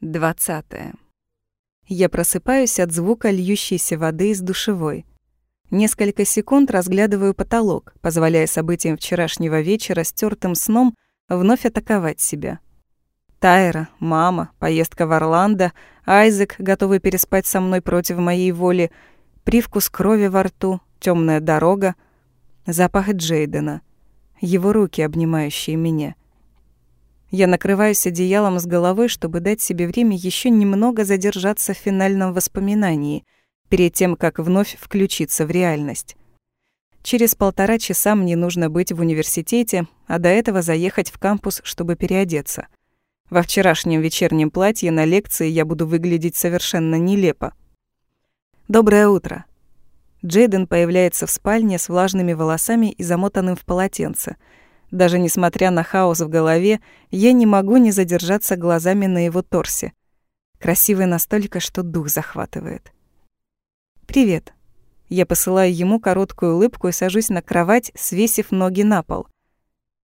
Двадцатое. Я просыпаюсь от звука льющейся воды из душевой. Несколько секунд разглядываю потолок, позволяя событиям вчерашнего вечера стертым сном вновь атаковать себя. Тайра, мама, поездка в Орландо, Айзек, готовый переспать со мной против моей воли, привкус крови во рту, темная дорога, запах Джейдена, его руки, обнимающие меня. Я накрываюсь одеялом с головой, чтобы дать себе время еще немного задержаться в финальном воспоминании, перед тем, как вновь включиться в реальность. Через полтора часа мне нужно быть в университете, а до этого заехать в кампус, чтобы переодеться. Во вчерашнем вечернем платье на лекции я буду выглядеть совершенно нелепо. «Доброе утро». Джейден появляется в спальне с влажными волосами и замотанным в полотенце – даже несмотря на хаос в голове, я не могу не задержаться глазами на его торсе. Красивый настолько, что дух захватывает. «Привет». Я посылаю ему короткую улыбку и сажусь на кровать, свесив ноги на пол.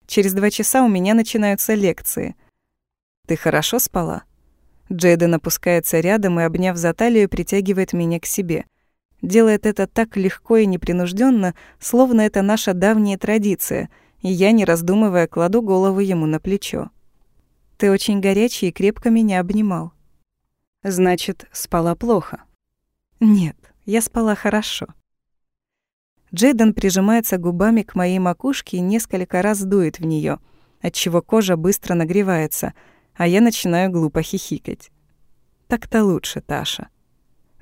Через два часа у меня начинаются лекции. «Ты хорошо спала?» Джейден опускается рядом и, обняв за талию, притягивает меня к себе. Делает это так легко и непринужденно, словно это наша давняя традиция — и я, не раздумывая, кладу голову ему на плечо. «Ты очень горячий и крепко меня обнимал». «Значит, спала плохо?» «Нет, я спала хорошо». Джейден прижимается губами к моей макушке и несколько раз дует в нее, отчего кожа быстро нагревается, а я начинаю глупо хихикать. «Так-то лучше, Таша».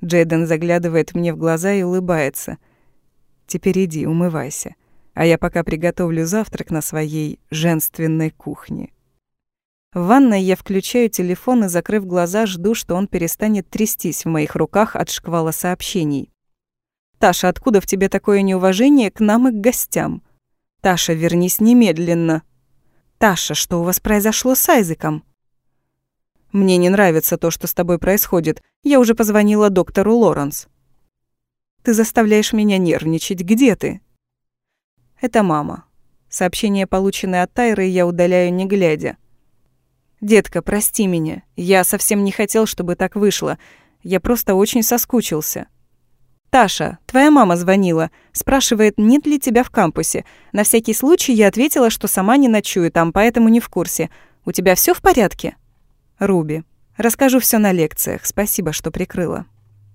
Джейден заглядывает мне в глаза и улыбается. «Теперь иди, умывайся а я пока приготовлю завтрак на своей женственной кухне. В ванной я включаю телефон и, закрыв глаза, жду, что он перестанет трястись в моих руках от шквала сообщений. «Таша, откуда в тебе такое неуважение к нам и к гостям? Таша, вернись немедленно!» «Таша, что у вас произошло с Айзеком?» «Мне не нравится то, что с тобой происходит. Я уже позвонила доктору Лоренс». «Ты заставляешь меня нервничать. Где ты?» Это мама. Сообщение, полученное от Тайры, я удаляю не глядя. «Детка, прости меня. Я совсем не хотел, чтобы так вышло. Я просто очень соскучился». «Таша, твоя мама звонила. Спрашивает, нет ли тебя в кампусе. На всякий случай я ответила, что сама не ночую там, поэтому не в курсе. У тебя все в порядке?» «Руби, расскажу все на лекциях. Спасибо, что прикрыла».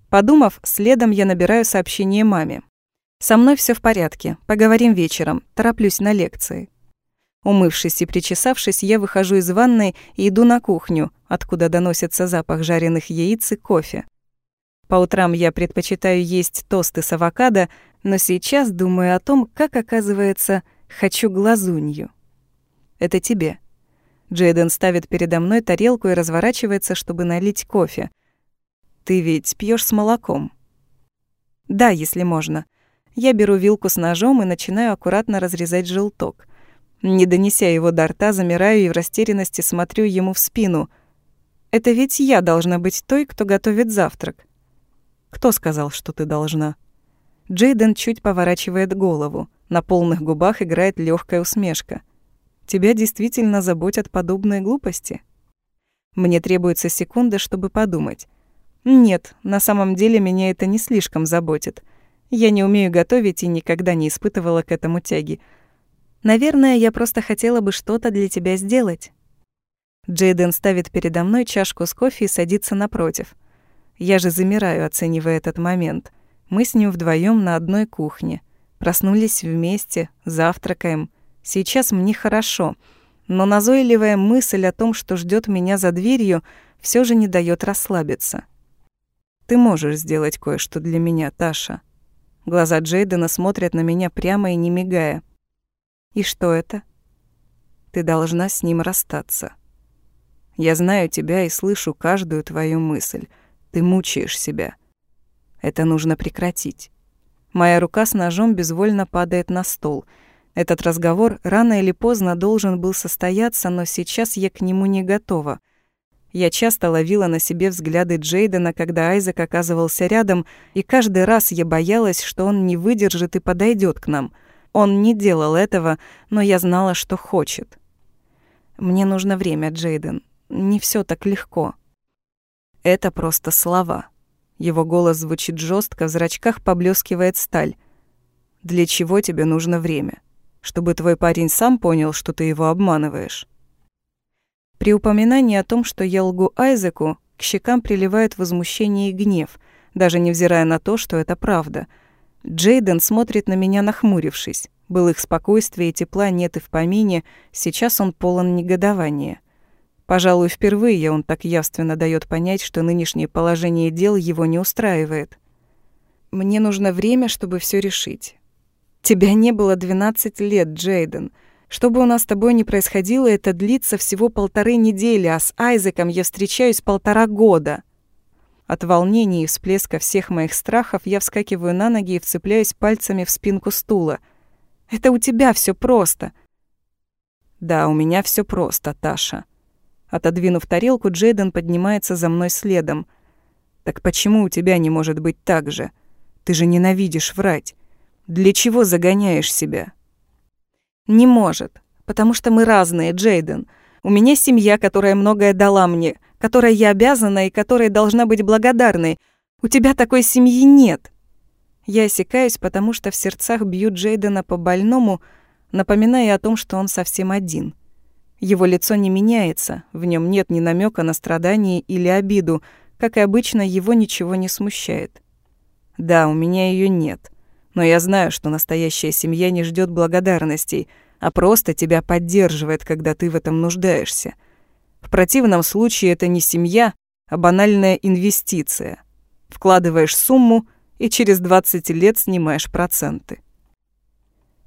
Подумав, следом я набираю сообщение маме. Со мной все в порядке. Поговорим вечером. Тороплюсь на лекции. Умывшись и причесавшись, я выхожу из ванной и иду на кухню, откуда доносится запах жареных яиц и кофе. По утрам я предпочитаю есть тосты с авокадо, но сейчас думаю о том, как, оказывается, хочу глазунью. Это тебе. Джейден ставит передо мной тарелку и разворачивается, чтобы налить кофе. Ты ведь пьешь с молоком? Да, если можно. Я беру вилку с ножом и начинаю аккуратно разрезать желток. Не донеся его до рта, замираю и в растерянности смотрю ему в спину. Это ведь я должна быть той, кто готовит завтрак. Кто сказал, что ты должна? Джейден чуть поворачивает голову. На полных губах играет легкая усмешка. Тебя действительно заботят подобные глупости? Мне требуется секунда, чтобы подумать. Нет, на самом деле меня это не слишком заботит. Я не умею готовить и никогда не испытывала к этому тяги. Наверное, я просто хотела бы что-то для тебя сделать. Джейден ставит передо мной чашку с кофе и садится напротив. Я же замираю, оценивая этот момент. Мы с ним вдвоем на одной кухне. Проснулись вместе, завтракаем. Сейчас мне хорошо, но назойливая мысль о том, что ждет меня за дверью, все же не дает расслабиться. Ты можешь сделать кое-что для меня, Таша. Глаза Джейдена смотрят на меня прямо и не мигая. «И что это?» «Ты должна с ним расстаться. Я знаю тебя и слышу каждую твою мысль. Ты мучаешь себя. Это нужно прекратить». Моя рука с ножом безвольно падает на стол. Этот разговор рано или поздно должен был состояться, но сейчас я к нему не готова — я часто ловила на себе взгляды Джейдена, когда Айзек оказывался рядом, и каждый раз я боялась, что он не выдержит и подойдет к нам. Он не делал этого, но я знала, что хочет. Мне нужно время, Джейден. Не все так легко. Это просто слова. Его голос звучит жестко, в зрачках поблескивает сталь. Для чего тебе нужно время? Чтобы твой парень сам понял, что ты его обманываешь. При упоминании о том, что я лгу Айзеку, к щекам приливает возмущение и гнев, даже невзирая на то, что это правда. Джейден смотрит на меня, нахмурившись. Был их спокойствия и тепла нет и в помине, сейчас он полон негодования. Пожалуй, впервые он так явственно дает понять, что нынешнее положение дел его не устраивает. Мне нужно время, чтобы все решить. Тебя не было 12 лет, Джейден. Что бы у нас с тобой ни происходило, это длится всего полторы недели, а с Айзеком я встречаюсь полтора года. От волнения и всплеска всех моих страхов я вскакиваю на ноги и вцепляюсь пальцами в спинку стула. Это у тебя все просто. Да, у меня все просто, Таша. Отодвинув тарелку, Джейден поднимается за мной следом. «Так почему у тебя не может быть так же? Ты же ненавидишь врать. Для чего загоняешь себя?» «Не может, потому что мы разные, Джейден. У меня семья, которая многое дала мне, которой я обязана и которой должна быть благодарной. У тебя такой семьи нет». Я осекаюсь, потому что в сердцах бью Джейдена по больному, напоминая о том, что он совсем один — его лицо не меняется, в нем нет ни намека на страдание или обиду, как и обычно, его ничего не смущает. Да, у меня ее нет, но я знаю, что настоящая семья не ждет благодарностей, а просто тебя поддерживает, когда ты в этом нуждаешься. В противном случае это не семья, а банальная инвестиция. Вкладываешь сумму и через 20 лет снимаешь проценты.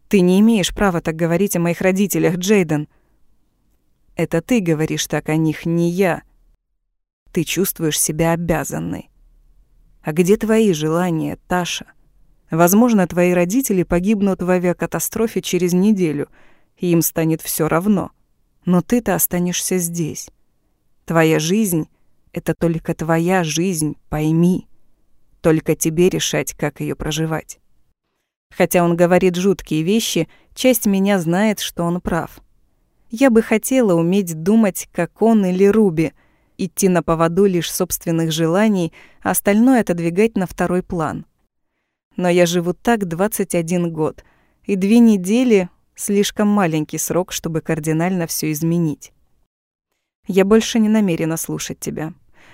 Ты не имеешь права так говорить о моих родителях, Джейден. Это ты говоришь так о них, не я. Ты чувствуешь себя обязанной. А где твои желания, Таша? Возможно, твои родители погибнут в авиакатастрофе через неделю, и им станет все равно. Но ты-то останешься здесь. Твоя жизнь — это только твоя жизнь, пойми. Только тебе решать, как ее проживать. Хотя он говорит жуткие вещи, часть меня знает, что он прав. Я бы хотела уметь думать, как он или Руби, идти на поводу лишь собственных желаний, а остальное отодвигать на второй план. Но я живу так 21 год, и две недели — слишком маленький срок, чтобы кардинально все изменить. Я больше не намерена слушать тебя.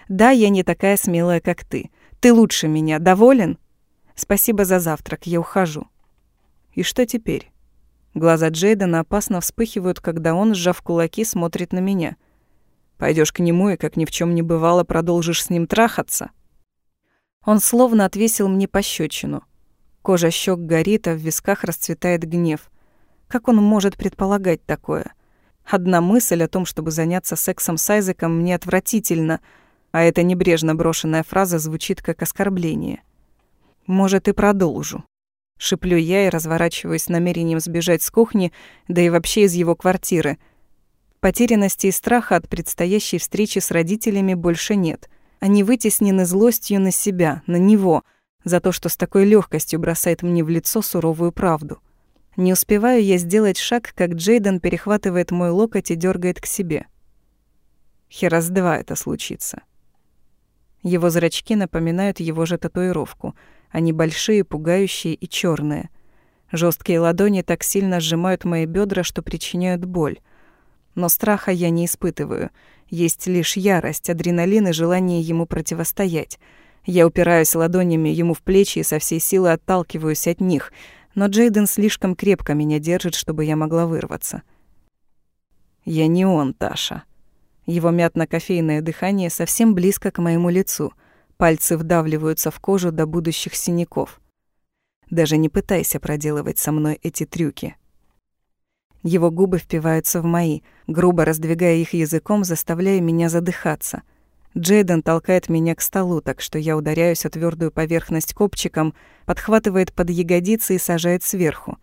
Да, я не такая смелая, как ты. Ты лучше меня. Доволен? Спасибо за завтрак, я ухожу. И что теперь? Глаза Джейдена опасно вспыхивают, когда он, сжав кулаки, смотрит на меня. Пойдешь к нему и, как ни в чем не бывало, продолжишь с ним трахаться?» Он словно отвесил мне пощечину. Кожа щек горит, а в висках расцветает гнев. Как он может предполагать такое? Одна мысль о том, чтобы заняться сексом с Айзеком, мне отвратительно, а эта небрежно брошенная фраза звучит как оскорбление. «Может, и продолжу». Шиплю я и разворачиваюсь с намерением сбежать с кухни, да и вообще из его квартиры. Потерянности и страха от предстоящей встречи с родителями больше нет. Они вытеснены злостью на себя, на него, за то, что с такой легкостью бросает мне в лицо суровую правду. Не успеваю я сделать шаг, как Джейден перехватывает мой локоть и дергает к себе. Херас два это случится. Его зрачки напоминают его же татуировку — они большие, пугающие и черные. Жесткие ладони так сильно сжимают мои бедра, что причиняют боль. Но страха я не испытываю. Есть лишь ярость, адреналин и желание ему противостоять. Я упираюсь ладонями ему в плечи и со всей силы отталкиваюсь от них, но Джейден слишком крепко меня держит, чтобы я могла вырваться. Я не он, Таша. Его мятно-кофейное дыхание совсем близко к моему лицу — Пальцы вдавливаются в кожу до будущих синяков. Даже не пытайся проделывать со мной эти трюки. Его губы впиваются в мои, грубо раздвигая их языком, заставляя меня задыхаться. Джейден толкает меня к столу, так что я ударяюсь о твердую поверхность копчиком, подхватывает под ягодицы и сажает сверху.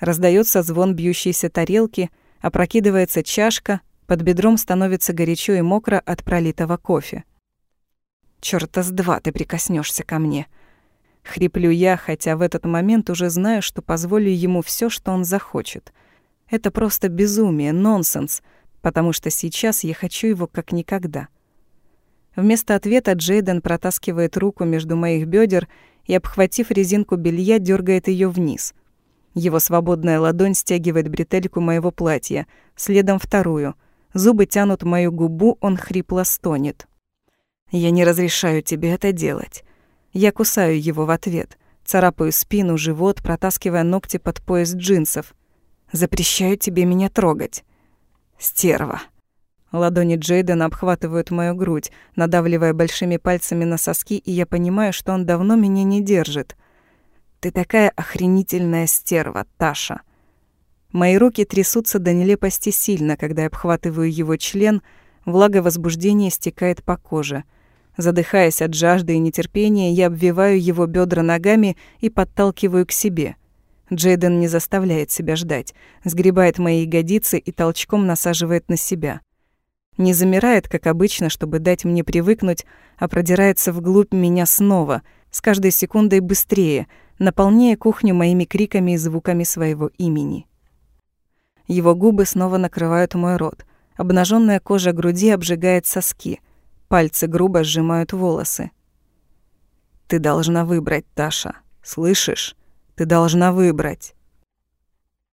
Раздается звон бьющейся тарелки, опрокидывается чашка, под бедром становится горячо и мокро от пролитого кофе. Чёрта с два ты прикоснешься ко мне. Хриплю я, хотя в этот момент уже знаю, что позволю ему все, что он захочет. Это просто безумие, нонсенс, потому что сейчас я хочу его как никогда. Вместо ответа Джейден протаскивает руку между моих бедер и, обхватив резинку белья, дергает ее вниз. Его свободная ладонь стягивает бретельку моего платья, следом вторую. Зубы тянут мою губу, он хрипло стонет. «Я не разрешаю тебе это делать». Я кусаю его в ответ, царапаю спину, живот, протаскивая ногти под пояс джинсов. «Запрещаю тебе меня трогать». «Стерва». Ладони Джейдена обхватывают мою грудь, надавливая большими пальцами на соски, и я понимаю, что он давно меня не держит. «Ты такая охренительная стерва, Таша». Мои руки трясутся до нелепости сильно, когда я обхватываю его член, влага возбуждения стекает по коже. Задыхаясь от жажды и нетерпения, я обвиваю его бедра ногами и подталкиваю к себе. Джейден не заставляет себя ждать, сгребает мои ягодицы и толчком насаживает на себя. Не замирает, как обычно, чтобы дать мне привыкнуть, а продирается вглубь меня снова, с каждой секундой быстрее, наполняя кухню моими криками и звуками своего имени. Его губы снова накрывают мой рот. Обнаженная кожа груди обжигает соски. Пальцы грубо сжимают волосы. «Ты должна выбрать, Таша. Слышишь? Ты должна выбрать».